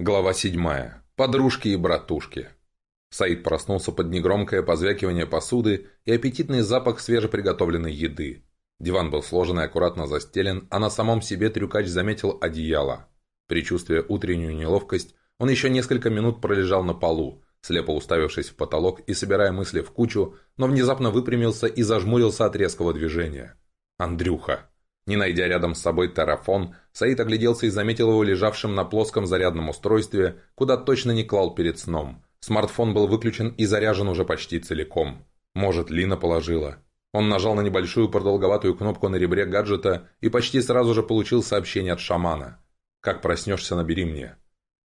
Глава 7. Подружки и братушки. Саид проснулся под негромкое позвякивание посуды и аппетитный запах свежеприготовленной еды. Диван был сложен и аккуратно застелен, а на самом себе трюкач заметил одеяло. Причувствуя утреннюю неловкость, он еще несколько минут пролежал на полу, слепо уставившись в потолок и собирая мысли в кучу, но внезапно выпрямился и зажмурился от резкого движения. «Андрюха!» Не найдя рядом с собой тарафон, Саид огляделся и заметил его лежавшим на плоском зарядном устройстве, куда точно не клал перед сном. Смартфон был выключен и заряжен уже почти целиком. Может, Лина положила. Он нажал на небольшую продолговатую кнопку на ребре гаджета и почти сразу же получил сообщение от шамана. «Как проснешься, набери мне».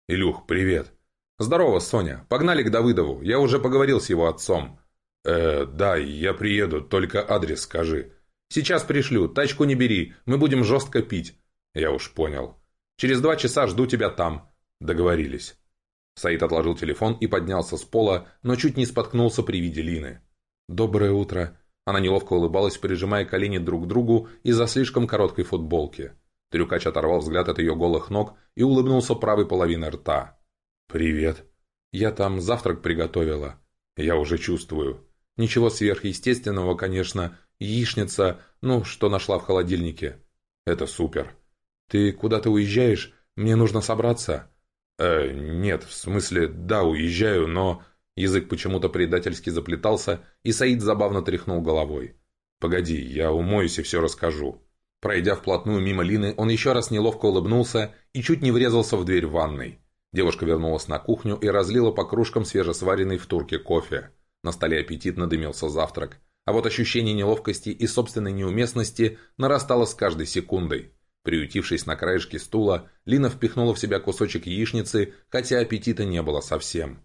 «Илюх, привет». «Здорово, Соня. Погнали к Давыдову. Я уже поговорил с его отцом». «Э, да, я приеду, только адрес скажи». «Сейчас пришлю. Тачку не бери. Мы будем жестко пить». «Я уж понял. Через два часа жду тебя там». «Договорились». Саид отложил телефон и поднялся с пола, но чуть не споткнулся при виде Лины. «Доброе утро». Она неловко улыбалась, прижимая колени друг к другу из-за слишком короткой футболки. Трюкач оторвал взгляд от ее голых ног и улыбнулся правой половиной рта. «Привет. Я там завтрак приготовила. Я уже чувствую. Ничего сверхъестественного, конечно, яичница, ну, что нашла в холодильнике. Это супер. Ты куда-то уезжаешь? Мне нужно собраться. Э, нет, в смысле, да, уезжаю, но... Язык почему-то предательски заплетался, и Саид забавно тряхнул головой. «Погоди, я умоюсь и все расскажу». Пройдя вплотную мимо Лины, он еще раз неловко улыбнулся и чуть не врезался в дверь ванной. Девушка вернулась на кухню и разлила по кружкам свежесваренный в турке кофе. На столе аппетитно дымился завтрак. А вот ощущение неловкости и собственной неуместности нарастало с каждой секундой. Приютившись на краешке стула, Лина впихнула в себя кусочек яичницы, хотя аппетита не было совсем.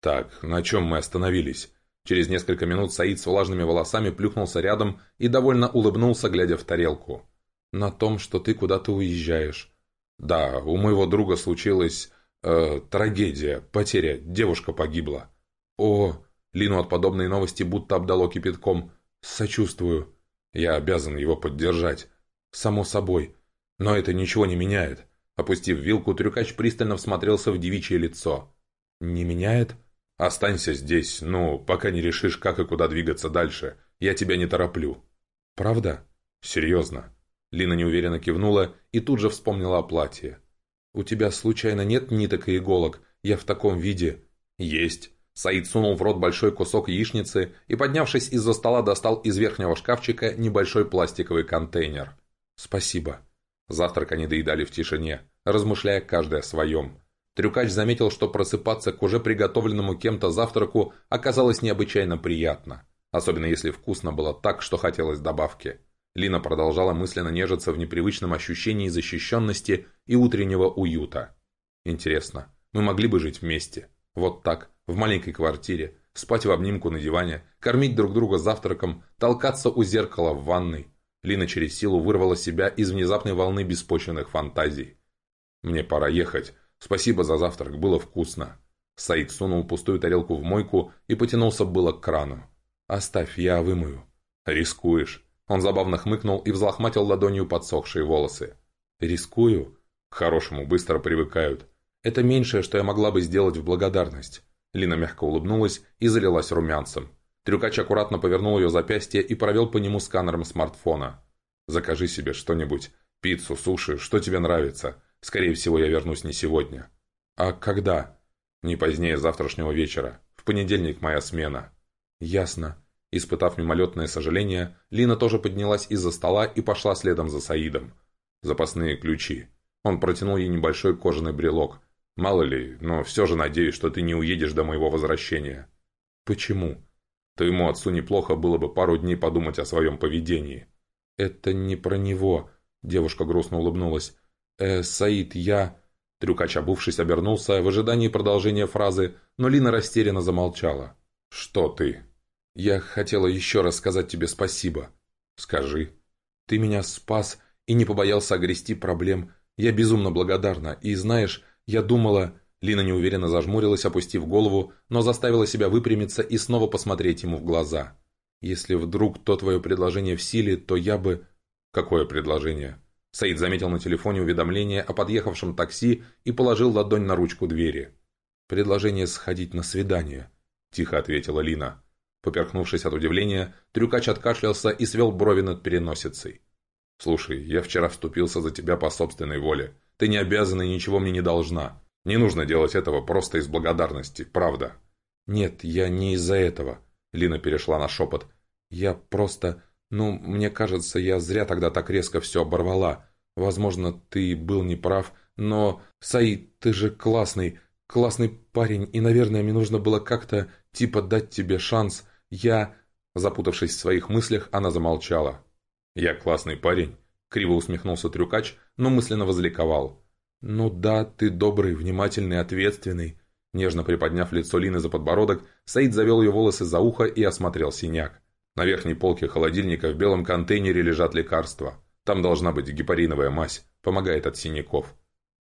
«Так, на чем мы остановились?» Через несколько минут Саид с влажными волосами плюхнулся рядом и довольно улыбнулся, глядя в тарелку. «На том, что ты куда-то уезжаешь». «Да, у моего друга случилась... Э, трагедия, потеря, девушка погибла». «О, Лину от подобной новости будто обдало кипятком. «Сочувствую. Я обязан его поддержать. Само собой. Но это ничего не меняет». Опустив вилку, трюкач пристально всмотрелся в девичье лицо. «Не меняет?» «Останься здесь, ну, пока не решишь, как и куда двигаться дальше. Я тебя не тороплю». «Правда?» «Серьезно». Лина неуверенно кивнула и тут же вспомнила о платье. «У тебя случайно нет ниток и иголок? Я в таком виде». «Есть. Саид сунул в рот большой кусок яичницы и, поднявшись из-за стола, достал из верхнего шкафчика небольшой пластиковый контейнер. «Спасибо». Завтрак они доедали в тишине, размышляя каждый о своем. Трюкач заметил, что просыпаться к уже приготовленному кем-то завтраку оказалось необычайно приятно. Особенно если вкусно было так, что хотелось добавки. Лина продолжала мысленно нежиться в непривычном ощущении защищенности и утреннего уюта. «Интересно, мы могли бы жить вместе?» Вот так, в маленькой квартире, спать в обнимку на диване, кормить друг друга завтраком, толкаться у зеркала в ванной. Лина через силу вырвала себя из внезапной волны беспочвенных фантазий. «Мне пора ехать. Спасибо за завтрак, было вкусно». Саид сунул пустую тарелку в мойку и потянулся было к крану. «Оставь, я вымою». «Рискуешь». Он забавно хмыкнул и взлохматил ладонью подсохшие волосы. «Рискую?» «К хорошему быстро привыкают. Это меньшее, что я могла бы сделать в благодарность». Лина мягко улыбнулась и залилась румянцем. Трюкач аккуратно повернул ее запястье и провел по нему сканером смартфона. «Закажи себе что-нибудь. Пиццу, суши, что тебе нравится. Скорее всего, я вернусь не сегодня». «А когда?» «Не позднее завтрашнего вечера. В понедельник моя смена». «Ясно». Испытав мимолетное сожаление, Лина тоже поднялась из-за стола и пошла следом за Саидом. «Запасные ключи». Он протянул ей небольшой кожаный брелок – Мало ли, но все же надеюсь, что ты не уедешь до моего возвращения». «Почему?» «Твоему отцу неплохо было бы пару дней подумать о своем поведении». «Это не про него», — девушка грустно улыбнулась. «Э, Саид, я...» Трюкач, обувшись, обернулся в ожидании продолжения фразы, но Лина растерянно замолчала. «Что ты?» «Я хотела еще раз сказать тебе спасибо». «Скажи». «Ты меня спас и не побоялся огрести проблем. Я безумно благодарна, и знаешь, «Я думала...» Лина неуверенно зажмурилась, опустив голову, но заставила себя выпрямиться и снова посмотреть ему в глаза. «Если вдруг то твое предложение в силе, то я бы...» «Какое предложение?» Саид заметил на телефоне уведомление о подъехавшем такси и положил ладонь на ручку двери. «Предложение сходить на свидание», – тихо ответила Лина. Поперхнувшись от удивления, трюкач откашлялся и свел брови над переносицей. «Слушай, я вчера вступился за тебя по собственной воле. Ты не обязана и ничего мне не должна. Не нужно делать этого просто из благодарности, правда». «Нет, я не из-за этого», — Лина перешла на шепот. «Я просто... Ну, мне кажется, я зря тогда так резко все оборвала. Возможно, ты был неправ, но... Саид, ты же классный, классный парень, и, наверное, мне нужно было как-то, типа, дать тебе шанс. Я...» Запутавшись в своих мыслях, она замолчала. «Я классный парень», — криво усмехнулся трюкач, но мысленно возликовал. «Ну да, ты добрый, внимательный, ответственный». Нежно приподняв лицо Лины за подбородок, Саид завел ее волосы за ухо и осмотрел синяк. На верхней полке холодильника в белом контейнере лежат лекарства. Там должна быть гепариновая мазь, помогает от синяков.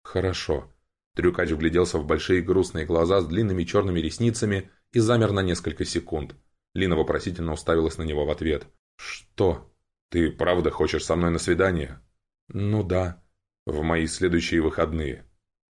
«Хорошо». Трюкач вгляделся в большие грустные глаза с длинными черными ресницами и замер на несколько секунд. Лина вопросительно уставилась на него в ответ. «Что?» «Ты правда хочешь со мной на свидание?» «Ну да». «В мои следующие выходные».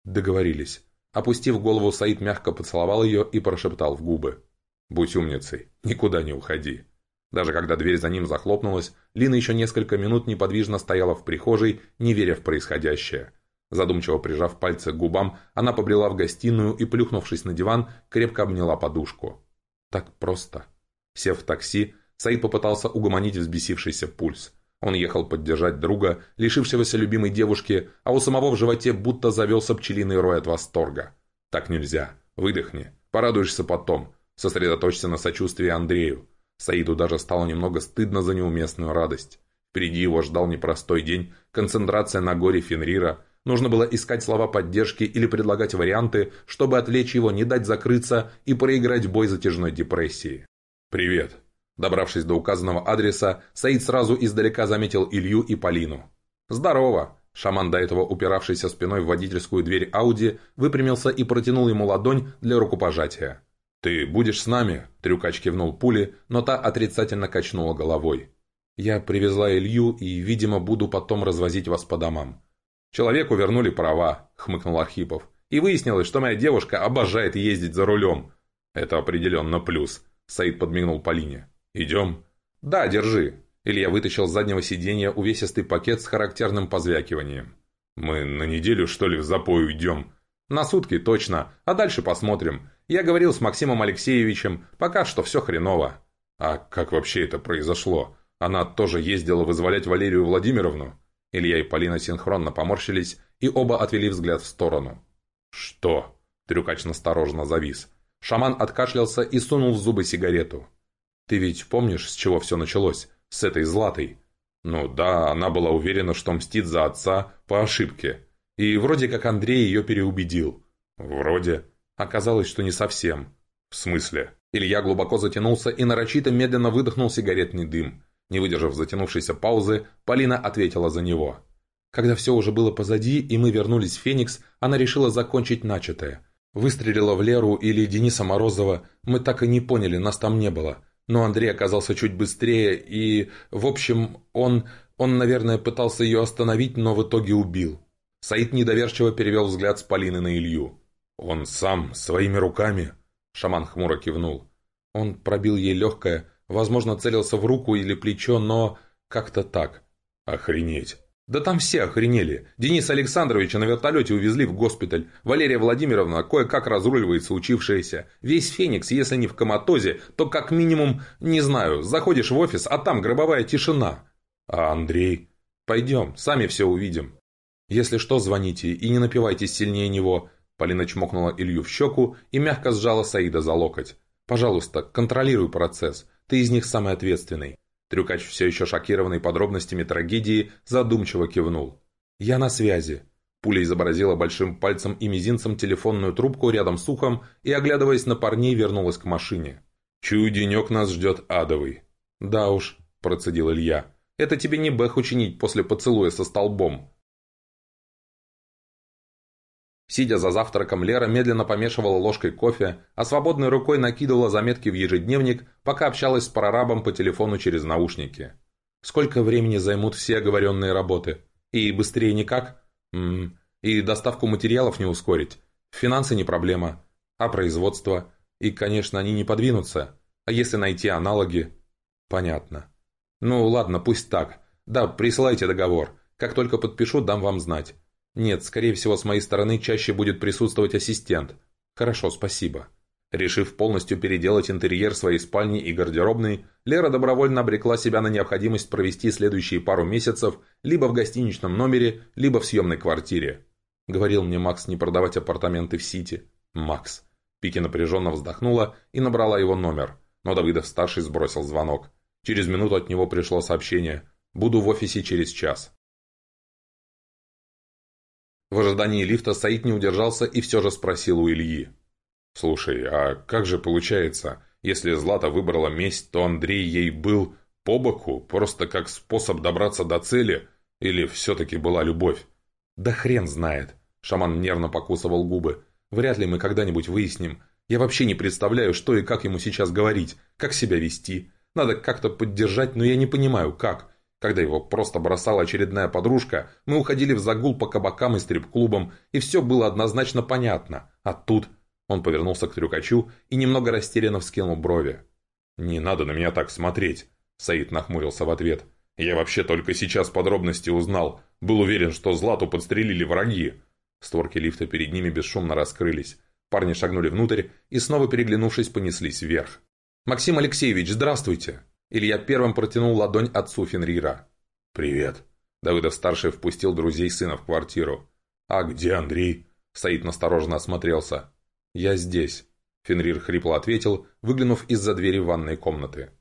«Договорились». Опустив голову, Саид мягко поцеловал ее и прошептал в губы. «Будь умницей, никуда не уходи». Даже когда дверь за ним захлопнулась, Лина еще несколько минут неподвижно стояла в прихожей, не веря в происходящее. Задумчиво прижав пальцы к губам, она побрела в гостиную и, плюхнувшись на диван, крепко обняла подушку. Так просто. Сев в такси, Саид попытался угомонить взбесившийся пульс. Он ехал поддержать друга, лишившегося любимой девушки, а у самого в животе будто завелся пчелиный рой от восторга. «Так нельзя. Выдохни. Порадуешься потом. Сосредоточься на сочувствии Андрею». Саиду даже стало немного стыдно за неуместную радость. Впереди его ждал непростой день, концентрация на горе Фенрира. Нужно было искать слова поддержки или предлагать варианты, чтобы отвлечь его, не дать закрыться и проиграть бой затяжной депрессии. «Привет», Добравшись до указанного адреса, Саид сразу издалека заметил Илью и Полину. «Здорово!» Шаман, до этого упиравшийся спиной в водительскую дверь Ауди, выпрямился и протянул ему ладонь для рукопожатия. «Ты будешь с нами?» – трюкач кивнул пули, но та отрицательно качнула головой. «Я привезла Илью и, видимо, буду потом развозить вас по домам». «Человеку вернули права», – хмыкнул Архипов. «И выяснилось, что моя девушка обожает ездить за рулем». «Это определенно плюс», – Саид подмигнул Полине. «Идем?» «Да, держи». Илья вытащил с заднего сиденья увесистый пакет с характерным позвякиванием. «Мы на неделю, что ли, в запой уйдем?» «На сутки, точно. А дальше посмотрим. Я говорил с Максимом Алексеевичем. Пока что все хреново». «А как вообще это произошло? Она тоже ездила вызволять Валерию Владимировну?» Илья и Полина синхронно поморщились и оба отвели взгляд в сторону. «Что?» Трюкач настороженно завис. Шаман откашлялся и сунул в зубы сигарету. Ты ведь помнишь, с чего все началось? С этой Златой?» «Ну да, она была уверена, что мстит за отца по ошибке. И вроде как Андрей ее переубедил». «Вроде». Оказалось, что не совсем. «В смысле?» Илья глубоко затянулся и нарочито медленно выдохнул сигаретный дым. Не выдержав затянувшейся паузы, Полина ответила за него. Когда все уже было позади, и мы вернулись в Феникс, она решила закончить начатое. Выстрелила в Леру или Дениса Морозова, мы так и не поняли, нас там не было. Но Андрей оказался чуть быстрее, и, в общем, он, он, наверное, пытался ее остановить, но в итоге убил. Саид недоверчиво перевел взгляд с Полины на Илью. «Он сам, своими руками?» Шаман хмуро кивнул. Он пробил ей легкое, возможно, целился в руку или плечо, но как-то так. «Охренеть!» Да там все охренели. Дениса Александровича на вертолете увезли в госпиталь. Валерия Владимировна кое-как разруливается учившаяся. Весь Феникс, если не в коматозе, то как минимум, не знаю, заходишь в офис, а там гробовая тишина. А Андрей? Пойдем, сами все увидим. Если что, звоните и не напивайтесь сильнее него. Полина чмокнула Илью в щеку и мягко сжала Саида за локоть. «Пожалуйста, контролируй процесс. Ты из них самый ответственный». Трюкач, все еще шокированный подробностями трагедии, задумчиво кивнул. «Я на связи». Пуля изобразила большим пальцем и мизинцем телефонную трубку рядом с ухом и, оглядываясь на парней, вернулась к машине. «Чую, денек нас ждет адовый». «Да уж», – процедил Илья. «Это тебе не бэх учинить после поцелуя со столбом. Сидя за завтраком, Лера медленно помешивала ложкой кофе, а свободной рукой накидывала заметки в ежедневник, пока общалась с прорабом по телефону через наушники. «Сколько времени займут все оговоренные работы?» И быстрее никак? М и доставку материалов не ускорить. Финансы не проблема. А производство? И, конечно, они не подвинутся. А если найти аналоги? Понятно. Ну, ладно, пусть так. Да, присылайте договор. Как только подпишу, дам вам знать. Нет, скорее всего, с моей стороны чаще будет присутствовать ассистент. Хорошо, спасибо. Решив полностью переделать интерьер своей спальни и гардеробной, Лера добровольно обрекла себя на необходимость провести следующие пару месяцев либо в гостиничном номере, либо в съемной квартире. Говорил мне Макс не продавать апартаменты в Сити. Макс. Пики напряженно вздохнула и набрала его номер, но Давыдов-старший сбросил звонок. Через минуту от него пришло сообщение «Буду в офисе через час». В ожидании лифта Саид не удержался и все же спросил у Ильи. «Слушай, а как же получается, если Злата выбрала месть, то Андрей ей был по боку, просто как способ добраться до цели, или все-таки была любовь?» «Да хрен знает!» Шаман нервно покусывал губы. «Вряд ли мы когда-нибудь выясним. Я вообще не представляю, что и как ему сейчас говорить, как себя вести. Надо как-то поддержать, но я не понимаю, как. Когда его просто бросала очередная подружка, мы уходили в загул по кабакам и стрип-клубам, и все было однозначно понятно. А тут... Он повернулся к трюкачу и немного растерянно вскинул брови. «Не надо на меня так смотреть», — Саид нахмурился в ответ. «Я вообще только сейчас подробности узнал. Был уверен, что Злату подстрелили враги». Створки лифта перед ними бесшумно раскрылись. Парни шагнули внутрь и, снова переглянувшись, понеслись вверх. «Максим Алексеевич, здравствуйте!» Илья первым протянул ладонь отцу Фенрира. «Привет!» Давыдов-старший впустил друзей сына в квартиру. «А где Андрей?» Саид настороженно осмотрелся. «Я здесь», — Фенрир хрипло ответил, выглянув из-за двери ванной комнаты.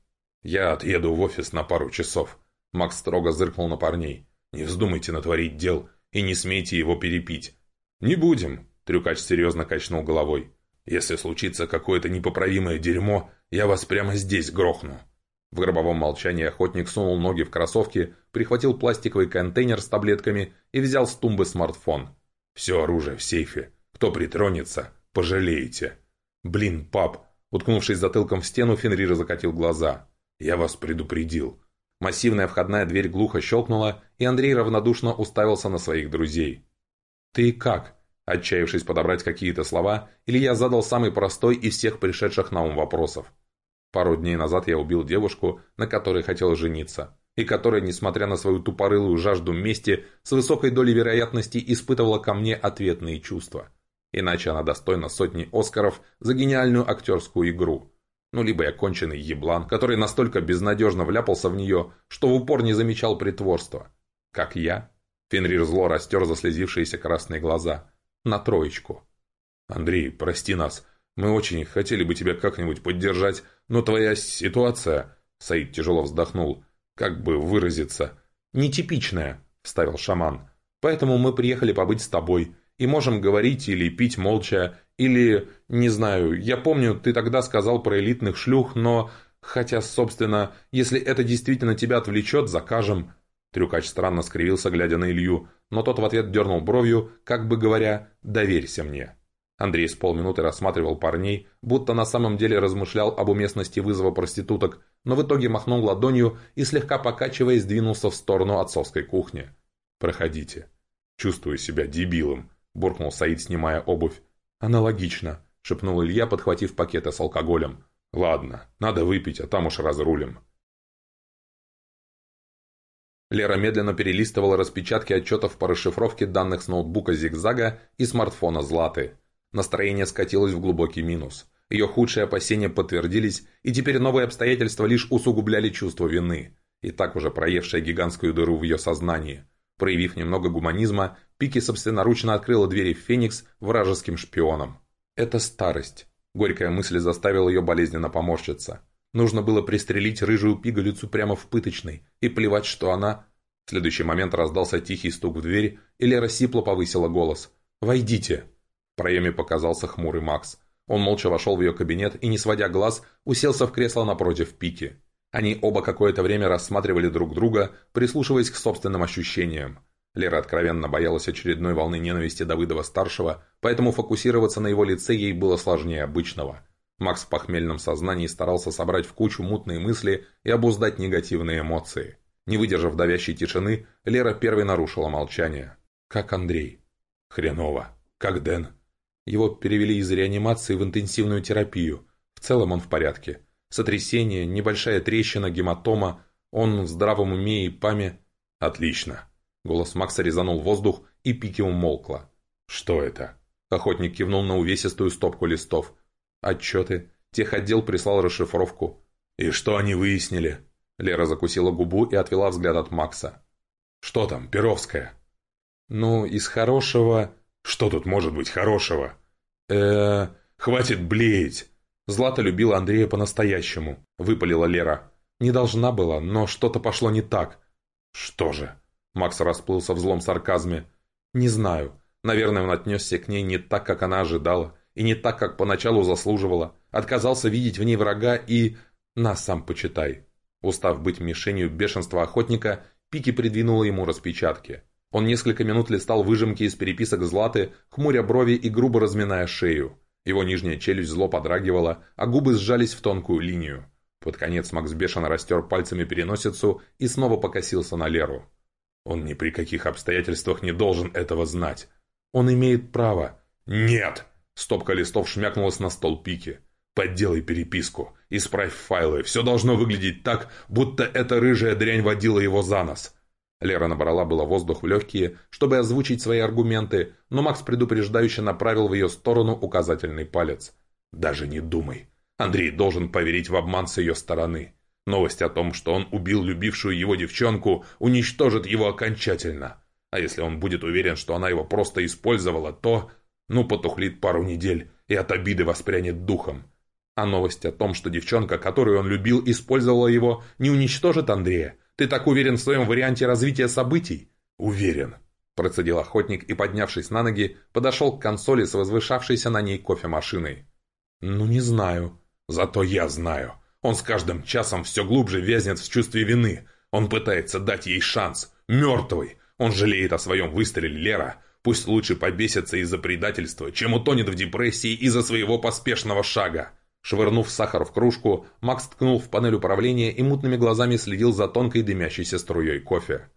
«Я отъеду в офис на пару часов», — Макс строго зыркнул на парней. «Не вздумайте натворить дел и не смейте его перепить». «Не будем», — Трюкач серьезно качнул головой. «Если случится какое-то непоправимое дерьмо, я вас прямо здесь грохну». В гробовом молчании охотник сунул ноги в кроссовки, прихватил пластиковый контейнер с таблетками и взял с тумбы смартфон. «Все оружие в сейфе. Кто притронется, пожалеете». «Блин, пап!» Уткнувшись затылком в стену, Фенрир закатил глаза. «Я вас предупредил». Массивная входная дверь глухо щелкнула, и Андрей равнодушно уставился на своих друзей. «Ты как?» Отчаявшись подобрать какие-то слова, Илья задал самый простой из всех пришедших на ум вопросов. Пару дней назад я убил девушку, на которой хотел жениться, и которая, несмотря на свою тупорылую жажду мести, с высокой долей вероятности испытывала ко мне ответные чувства. Иначе она достойна сотни Оскаров за гениальную актерскую игру. Ну, либо я конченый еблан, который настолько безнадежно вляпался в нее, что в упор не замечал притворства. Как я? Фенрир зло растер заслезившиеся красные глаза на троечку. «Андрей, прости нас. Мы очень хотели бы тебя как-нибудь поддержать, но твоя ситуация...» Саид тяжело вздохнул. «Как бы выразиться?» «Нетипичная», — вставил шаман. «Поэтому мы приехали побыть с тобой. И можем говорить или пить молча, или... Не знаю, я помню, ты тогда сказал про элитных шлюх, но... Хотя, собственно, если это действительно тебя отвлечет, закажем. Трюкач странно скривился, глядя на Илью, но тот в ответ дернул бровью, как бы говоря «доверься мне». Андрей с полминуты рассматривал парней, будто на самом деле размышлял об уместности вызова проституток, но в итоге махнул ладонью и, слегка покачиваясь, двинулся в сторону отцовской кухни. «Проходите». «Чувствую себя дебилом», – буркнул Саид, снимая обувь. «Аналогично», – шепнул Илья, подхватив пакеты с алкоголем. «Ладно, надо выпить, а там уж разрулим». Лера медленно перелистывала распечатки отчетов по расшифровке данных с ноутбука «Зигзага» и смартфона «Златы». Настроение скатилось в глубокий минус. Ее худшие опасения подтвердились, и теперь новые обстоятельства лишь усугубляли чувство вины, и так уже проевшая гигантскую дыру в ее сознании. Проявив немного гуманизма, Пики собственноручно открыла двери в Феникс вражеским шпионам. «Это старость», — горькая мысль заставила ее болезненно поморщиться. Нужно было пристрелить рыжую пигалицу прямо в пыточной, и плевать, что она... В следующий момент раздался тихий стук в дверь, и Лера сипло повысила голос. «Войдите!» Проеме показался хмурый Макс. Он молча вошел в ее кабинет и, не сводя глаз, уселся в кресло напротив Пики. Они оба какое-то время рассматривали друг друга, прислушиваясь к собственным ощущениям. Лера откровенно боялась очередной волны ненависти Давыдова-старшего, поэтому фокусироваться на его лице ей было сложнее обычного. Макс в похмельном сознании старался собрать в кучу мутные мысли и обуздать негативные эмоции. Не выдержав давящей тишины, Лера первой нарушила молчание. «Как Андрей?» «Хреново. Как Дэн?» Его перевели из реанимации в интенсивную терапию. В целом он в порядке. Сотрясение, небольшая трещина, гематома. Он в здравом уме и паме. «Отлично!» Голос Макса резанул воздух, и Пики умолкла. «Что это?» Охотник кивнул на увесистую стопку листов. «Отчеты. Техотдел прислал расшифровку». «И что они выяснили?» Лера закусила губу и отвела взгляд от Макса. «Что там, Перовская?» «Ну, из хорошего...» «Что тут может быть хорошего?» э хватит блеять!» Злата любила Андрея по-настоящему, выпалила Лера. «Не должна была, но что-то пошло не так». «Что же?» Макс расплылся в злом сарказме. «Не знаю. Наверное, он отнесся к ней не так, как она ожидала, и не так, как поначалу заслуживала. Отказался видеть в ней врага и... Нас сам почитай». Устав быть мишенью бешенства охотника, Пики придвинула ему распечатки. Он несколько минут листал выжимки из переписок Златы, хмуря брови и грубо разминая шею. Его нижняя челюсть зло подрагивала, а губы сжались в тонкую линию. Под конец Макс бешено растер пальцами переносицу и снова покосился на Леру. Он ни при каких обстоятельствах не должен этого знать. Он имеет право. «Нет!» Стопка листов шмякнулась на стол пики. «Подделай переписку. Исправь файлы. Все должно выглядеть так, будто эта рыжая дрянь водила его за нос. Лера набрала было воздух в легкие, чтобы озвучить свои аргументы, но Макс предупреждающе направил в ее сторону указательный палец. «Даже не думай. Андрей должен поверить в обман с ее стороны. Новость о том, что он убил любившую его девчонку, уничтожит его окончательно. А если он будет уверен, что она его просто использовала, то... Ну, потухлит пару недель и от обиды воспрянет духом. А новость о том, что девчонка, которую он любил, использовала его, не уничтожит Андрея, ты так уверен в своем варианте развития событий?» «Уверен», – процедил охотник и, поднявшись на ноги, подошел к консоли с возвышавшейся на ней кофемашиной. «Ну, не знаю». «Зато я знаю. Он с каждым часом все глубже вязнет в чувстве вины. Он пытается дать ей шанс. Мертвый. Он жалеет о своем выстреле, Лера. Пусть лучше побесится из-за предательства, чем утонет в депрессии из-за своего поспешного шага. Швырнув сахар в кружку, Макс ткнул в панель управления и мутными глазами следил за тонкой дымящейся струей кофе.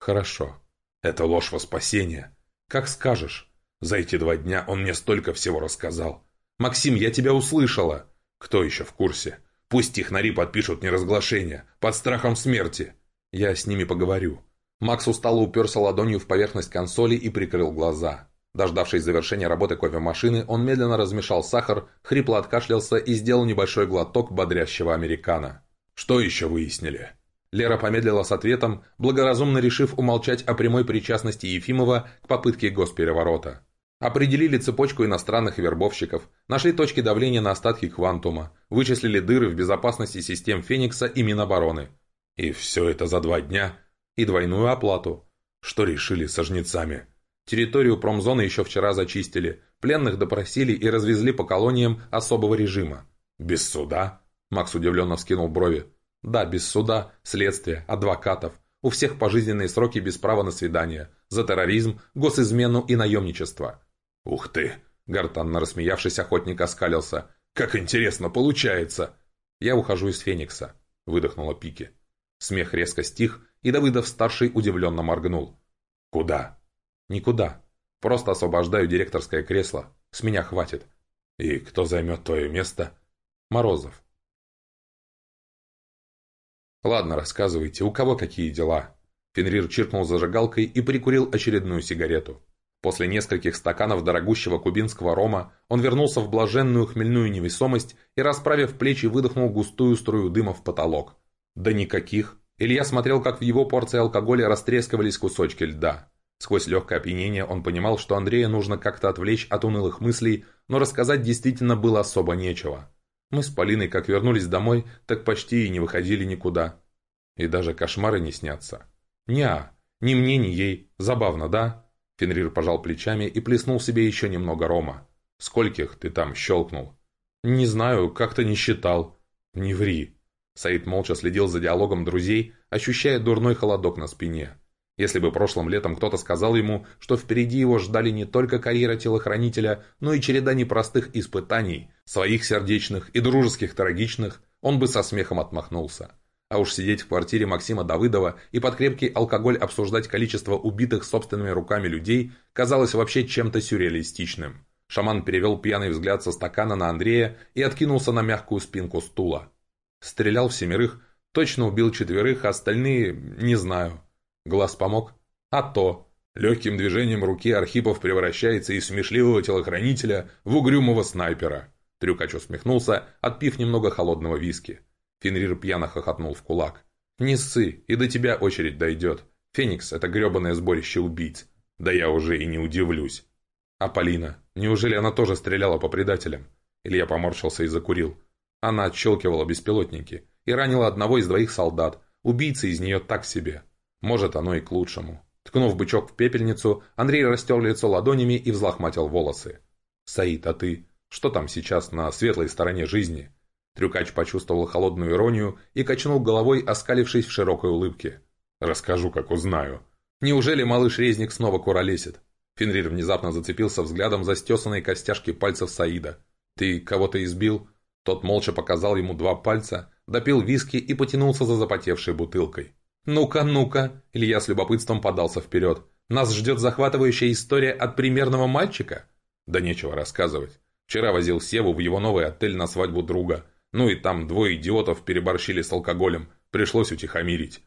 «Хорошо. Это ложь во спасение. Как скажешь. За эти два дня он мне столько всего рассказал. Максим, я тебя услышала. Кто еще в курсе? Пусть технари подпишут неразглашение, под страхом смерти. Я с ними поговорю». Макс устало уперся ладонью в поверхность консоли и прикрыл глаза. Дождавшись завершения работы кофемашины, он медленно размешал сахар, хрипло откашлялся и сделал небольшой глоток бодрящего американо. «Что еще выяснили?» Лера помедлила с ответом, благоразумно решив умолчать о прямой причастности Ефимова к попытке госпереворота. Определили цепочку иностранных вербовщиков, нашли точки давления на остатки Квантума, вычислили дыры в безопасности систем Феникса и Минобороны. И все это за два дня. И двойную оплату. Что решили со жнецами? Территорию промзоны еще вчера зачистили, пленных допросили и развезли по колониям особого режима. «Без суда?» Макс удивленно вскинул брови. «Да, без суда, следствия, адвокатов. У всех пожизненные сроки без права на свидание. За терроризм, госизмену и наемничество». «Ух ты!» Гартанно рассмеявшись, охотник оскалился. «Как интересно получается!» «Я ухожу из Феникса», — выдохнула Пики. Смех резко стих, и Давыдов-старший удивленно моргнул. «Куда?» «Никуда. Просто освобождаю директорское кресло. С меня хватит». «И кто займет твое место?» «Морозов». «Ладно, рассказывайте, у кого какие дела?» Фенрир чиркнул зажигалкой и прикурил очередную сигарету. После нескольких стаканов дорогущего кубинского рома он вернулся в блаженную хмельную невесомость и, расправив плечи, выдохнул густую струю дыма в потолок. Да никаких. Илья смотрел, как в его порции алкоголя растрескивались кусочки льда. Сквозь легкое опьянение он понимал, что Андрея нужно как-то отвлечь от унылых мыслей, но рассказать действительно было особо нечего. Мы с Полиной, как вернулись домой, так почти и не выходили никуда. И даже кошмары не снятся. Неа, ни мне, ни ей. Забавно, да? Фенрир пожал плечами и плеснул себе еще немного рома. Скольких ты там щелкнул? Не знаю, как-то не считал. Не ври. Саид молча следил за диалогом друзей, ощущая дурной холодок на спине. Если бы прошлым летом кто-то сказал ему, что впереди его ждали не только карьера телохранителя, но и череда непростых испытаний, своих сердечных и дружеских трагичных, он бы со смехом отмахнулся. А уж сидеть в квартире Максима Давыдова и под крепкий алкоголь обсуждать количество убитых собственными руками людей казалось вообще чем-то сюрреалистичным. Шаман перевел пьяный взгляд со стакана на Андрея и откинулся на мягкую спинку стула. Стрелял в семерых, точно убил четверых, а остальные не знаю. Глаз помог? А то. Легким движением руки Архипов превращается из смешливого телохранителя в угрюмого снайпера. Трюкач усмехнулся, отпив немного холодного виски. Фенрир пьяно хохотнул в кулак. «Не ссы, и до тебя очередь дойдет. Феникс — это гребаное сборище убийц. Да я уже и не удивлюсь». «А Полина? Неужели она тоже стреляла по предателям?» Илья поморщился и закурил. Она отщелкивала беспилотники и ранила одного из двоих солдат. Убийца из нее так себе. Может, оно и к лучшему. Ткнув бычок в пепельницу, Андрей растер лицо ладонями и взлохматил волосы. «Саид, а ты? Что там сейчас на светлой стороне жизни?» Трюкач почувствовал холодную иронию и качнул головой, оскалившись в широкой улыбке. «Расскажу, как узнаю». «Неужели малыш Резник снова куролесит?» Фенрир внезапно зацепился взглядом за стесанные костяшки пальцев Саида. «Ты кого-то избил?» Тот молча показал ему два пальца, допил виски и потянулся за запотевшей бутылкой. «Ну-ка, ну-ка!» Илья с любопытством подался вперед. «Нас ждет захватывающая история от примерного мальчика?» «Да нечего рассказывать. Вчера возил Севу в его новый отель на свадьбу друга. Ну и там двое идиотов переборщили с алкоголем. Пришлось утихомирить.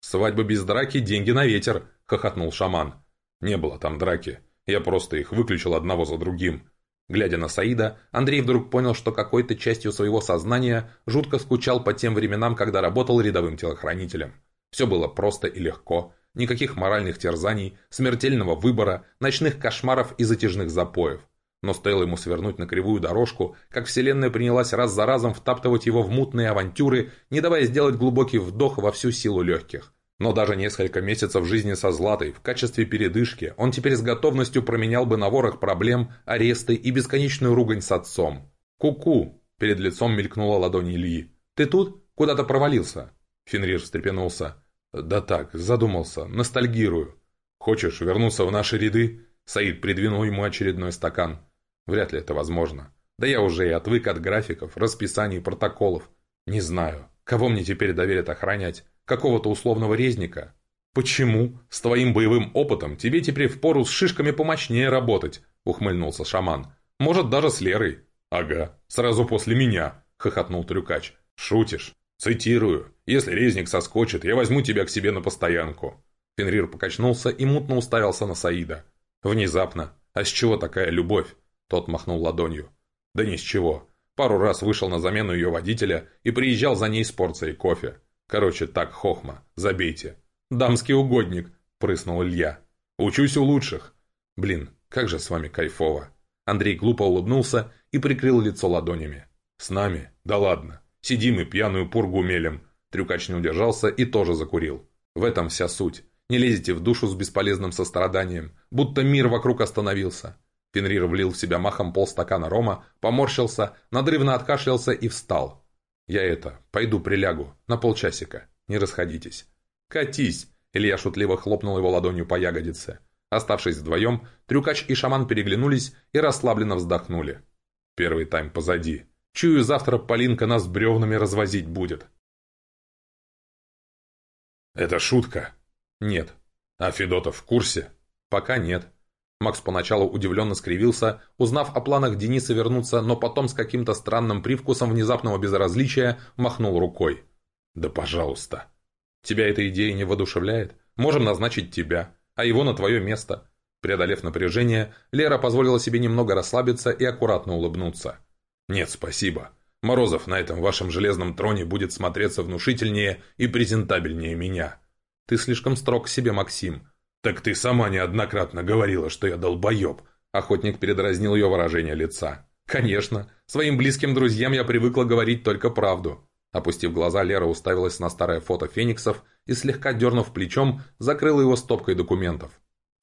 «Свадьба без драки, деньги на ветер», — хохотнул шаман. «Не было там драки. Я просто их выключил одного за другим». Глядя на Саида, Андрей вдруг понял, что какой-то частью своего сознания жутко скучал по тем временам, когда работал рядовым телохранителем. Все было просто и легко. Никаких моральных терзаний, смертельного выбора, ночных кошмаров и затяжных запоев. Но стоило ему свернуть на кривую дорожку, как вселенная принялась раз за разом втаптывать его в мутные авантюры, не давая сделать глубокий вдох во всю силу легких. Но даже несколько месяцев жизни со Златой в качестве передышки он теперь с готовностью променял бы на ворох проблем, аресты и бесконечную ругань с отцом. «Ку-ку!» – перед лицом мелькнула ладонь Ильи. «Ты тут? Куда-то провалился?» Фенрир встрепенулся. «Да так, задумался, ностальгирую. Хочешь вернуться в наши ряды?» Саид придвинул ему очередной стакан. Вряд ли это возможно. Да я уже и отвык от графиков, расписаний, протоколов. Не знаю, кого мне теперь доверят охранять? Какого-то условного резника? Почему? С твоим боевым опытом тебе теперь впору с шишками помощнее работать, ухмыльнулся шаман. Может, даже с Лерой. Ага, сразу после меня, хохотнул трюкач. Шутишь? Цитирую. Если резник соскочит, я возьму тебя к себе на постоянку. Фенрир покачнулся и мутно уставился на Саида. Внезапно. А с чего такая любовь? Тот махнул ладонью. «Да ни с чего. Пару раз вышел на замену ее водителя и приезжал за ней с порцией кофе. Короче, так хохма. Забейте». «Дамский угодник», — прыснул Илья. «Учусь у лучших». «Блин, как же с вами кайфово». Андрей глупо улыбнулся и прикрыл лицо ладонями. «С нами? Да ладно. Сидим и пьяную пургу мелем». Трюкач не удержался и тоже закурил. В этом вся суть. Не лезете в душу с бесполезным состраданием, будто мир вокруг остановился. Фенрир влил в себя махом полстакана рома, поморщился, надрывно откашлялся и встал. «Я это, пойду прилягу, на полчасика, не расходитесь». «Катись!» — Илья шутливо хлопнул его ладонью по ягодице. Оставшись вдвоем, Трюкач и шаман переглянулись и расслабленно вздохнули. «Первый тайм позади. Чую, завтра Полинка нас бревнами развозить будет». «Это шутка?» «Нет». «А Федотов в курсе?» «Пока нет». Макс поначалу удивленно скривился, узнав о планах Дениса вернуться, но потом с каким-то странным привкусом внезапного безразличия махнул рукой. «Да пожалуйста». «Тебя эта идея не воодушевляет? Можем назначить тебя, а его на твое место». Преодолев напряжение, Лера позволила себе немного расслабиться и аккуратно улыбнуться. «Нет, спасибо. Морозов на этом вашем железном троне будет смотреться внушительнее и презентабельнее меня». «Ты слишком строг к себе, Максим. «Так ты сама неоднократно говорила, что я долбоеб!» Охотник передразнил ее выражение лица. «Конечно. Своим близким друзьям я привыкла говорить только правду». Опустив глаза, Лера уставилась на старое фото фениксов и, слегка дернув плечом, закрыла его стопкой документов.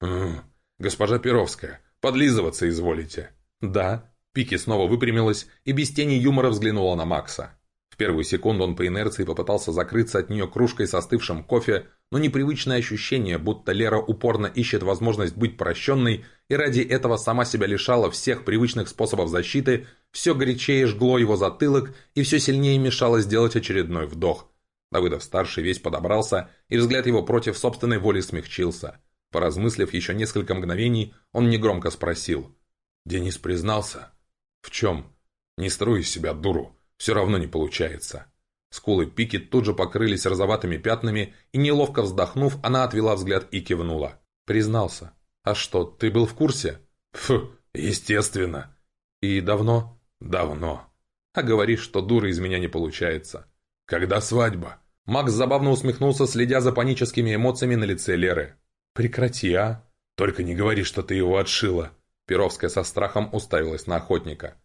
«М госпожа Перовская, подлизываться изволите?» «Да». Пики снова выпрямилась и без тени юмора взглянула на Макса. В первую секунду он по инерции попытался закрыться от нее кружкой со остывшим кофе, но непривычное ощущение, будто Лера упорно ищет возможность быть прощенной и ради этого сама себя лишала всех привычных способов защиты, все горячее жгло его затылок и все сильнее мешало сделать очередной вдох. Давыдов-старший весь подобрался, и взгляд его против собственной воли смягчился. Поразмыслив еще несколько мгновений, он негромко спросил. «Денис признался?» «В чем?» «Не строй из себя дуру. Все равно не получается». Скулы Пики тут же покрылись розоватыми пятнами, и, неловко вздохнув, она отвела взгляд и кивнула. «Признался. А что, ты был в курсе?» «Фу, естественно». «И давно?» «Давно. А говоришь, что дура из меня не получается». «Когда свадьба?» Макс забавно усмехнулся, следя за паническими эмоциями на лице Леры. «Прекрати, а!» «Только не говори, что ты его отшила!» Перовская со страхом уставилась на охотника.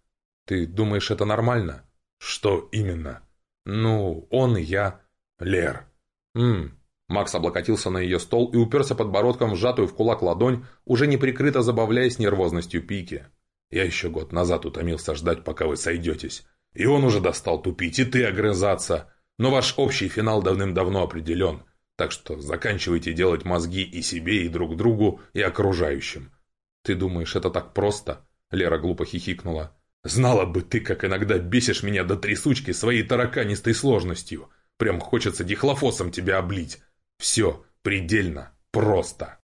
«Ты думаешь, это нормально?» «Что именно?» «Ну, он и я. Лер». «Ммм». Макс облокотился на ее стол и уперся подбородком в сжатую в кулак ладонь, уже не прикрыто забавляясь нервозностью Пики. «Я еще год назад утомился ждать, пока вы сойдетесь. И он уже достал тупить, и ты огрызаться. Но ваш общий финал давным-давно определен. Так что заканчивайте делать мозги и себе, и друг другу, и окружающим». «Ты думаешь, это так просто?» Лера глупо хихикнула. Знала бы ты, как иногда бесишь меня до трясучки своей тараканистой сложностью. Прям хочется дихлофосом тебя облить. Все предельно просто.